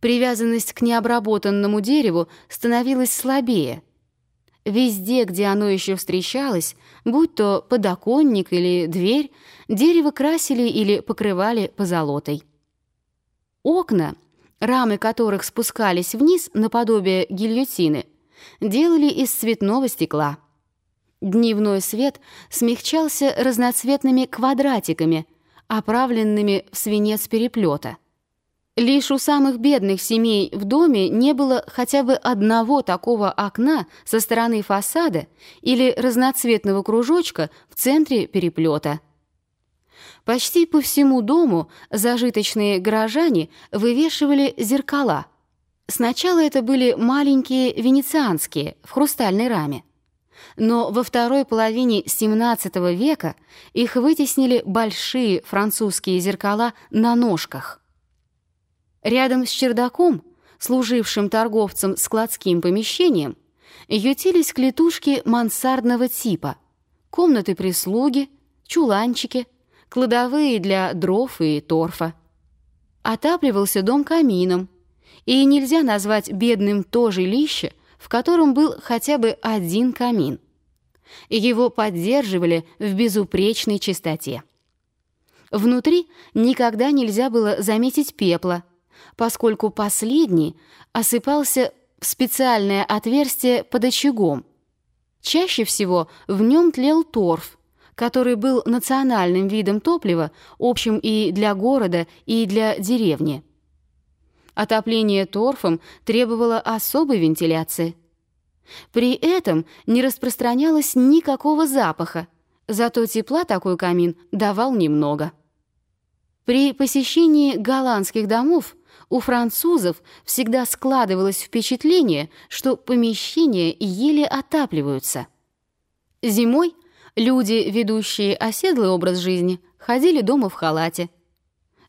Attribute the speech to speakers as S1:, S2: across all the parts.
S1: Привязанность к необработанному дереву становилась слабее. Везде, где оно еще встречалось, будь то подоконник или дверь, дерево красили или покрывали позолотой. Окна, рамы которых спускались вниз наподобие гильотины, делали из цветного стекла. Дневной свет смягчался разноцветными квадратиками, оправленными в свинец переплета. Лишь у самых бедных семей в доме не было хотя бы одного такого окна со стороны фасада или разноцветного кружочка в центре переплета. Почти по всему дому зажиточные горожане вывешивали зеркала. Сначала это были маленькие венецианские в хрустальной раме. Но во второй половине XVII века их вытеснили большие французские зеркала на ножках. Рядом с чердаком, служившим торговцам складским помещением, ютились клетушки мансардного типа, комнаты прислуги, чуланчики, кладовые для дров и торфа. Отапливался дом камином, и нельзя назвать бедным то жилище, в котором был хотя бы один камин. Его поддерживали в безупречной чистоте. Внутри никогда нельзя было заметить пепла, поскольку последний осыпался в специальное отверстие под очагом. Чаще всего в нем тлел торф, который был национальным видом топлива, общим и для города, и для деревни. Отопление торфом требовало особой вентиляции. При этом не распространялось никакого запаха, зато тепла такой камин давал немного. При посещении голландских домов у французов всегда складывалось впечатление, что помещения еле отапливаются. Зимой люди, ведущие оседлый образ жизни, ходили дома в халате.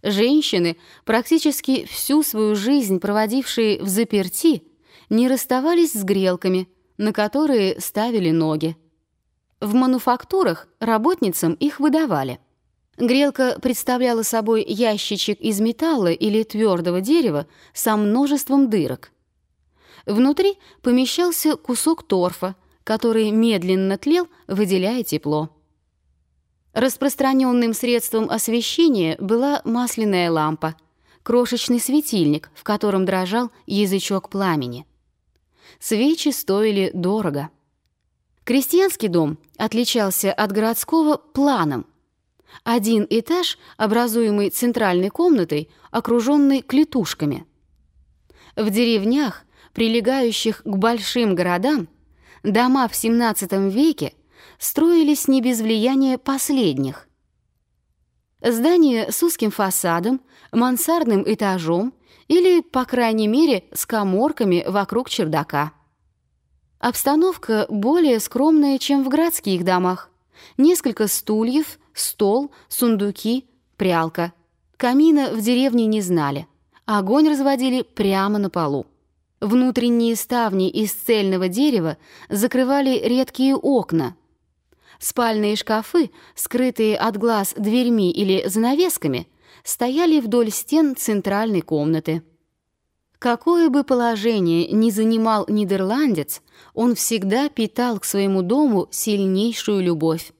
S1: Женщины, практически всю свою жизнь проводившие в заперти, не расставались с грелками, на которые ставили ноги. В мануфактурах работницам их выдавали – Грелка представляла собой ящичек из металла или твердого дерева со множеством дырок. Внутри помещался кусок торфа, который медленно тлел, выделяя тепло. Распространенным средством освещения была масляная лампа, крошечный светильник, в котором дрожал язычок пламени. Свечи стоили дорого. Крестьянский дом отличался от городского планом, один этаж, образуемый центральной комнатой, окруженный клетушками. В деревнях, прилегающих к большим городам, дома в XVII веке строились не без влияния последних. Здания с узким фасадом, мансардным этажом или, по крайней мере, с коморками вокруг чердака. Обстановка более скромная, чем в городских домах. Несколько стульев, Стол, сундуки, прялка. Камина в деревне не знали. Огонь разводили прямо на полу. Внутренние ставни из цельного дерева закрывали редкие окна. Спальные шкафы, скрытые от глаз дверьми или занавесками, стояли вдоль стен центральной комнаты. Какое бы положение ни занимал нидерландец, он всегда питал к своему дому сильнейшую любовь.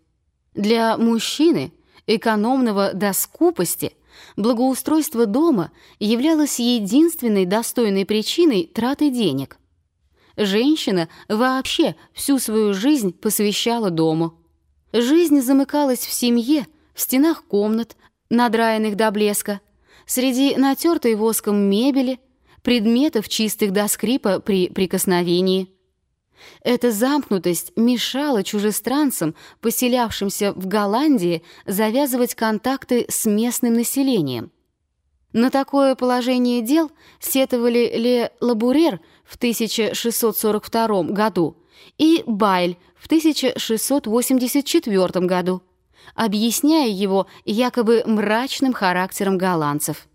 S1: Для мужчины, экономного до скупости, благоустройство дома являлось единственной достойной причиной траты денег. Женщина вообще всю свою жизнь посвящала дому. Жизнь замыкалась в семье, в стенах комнат, надраенных до блеска, среди натертой воском мебели, предметов чистых до скрипа при прикосновении – эта замкнутость мешала чужестранцам, поселявшимся в Голландии, завязывать контакты с местным населением. На такое положение дел сетовали Ле Лабурер в 1642 году и Байль в 1684 году, объясняя его якобы мрачным характером голландцев.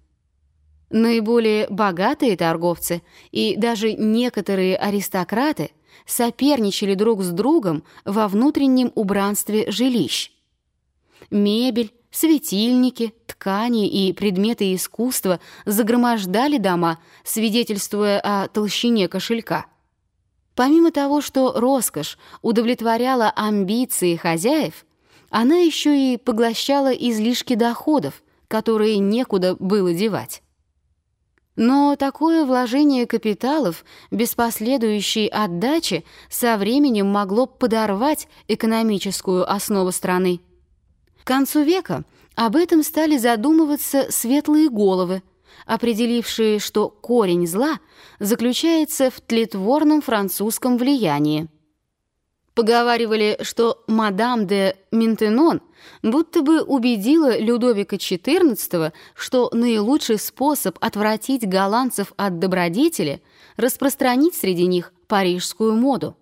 S1: Наиболее богатые торговцы и даже некоторые аристократы – соперничали друг с другом во внутреннем убранстве жилищ. Мебель, Светильники, ткани и предметы искусства загромождали дома, свидетельствуя о толщине кошелька. Помимо того, что роскошь удовлетворяла амбиции хозяев, она еще и поглощала излишки доходов, которые некуда было девать. Но такое вложение капиталов без последующей отдачи со временем могло подорвать экономическую основу страны. К концу века об этом стали задумываться светлые головы, определившие, что корень зла заключается в тлетворном французском влиянии. Поговаривали, что мадам де Ментенон будто бы убедила Людовика XIV, что наилучший способ отвратить голландцев от добродетели – распространить среди них парижскую моду.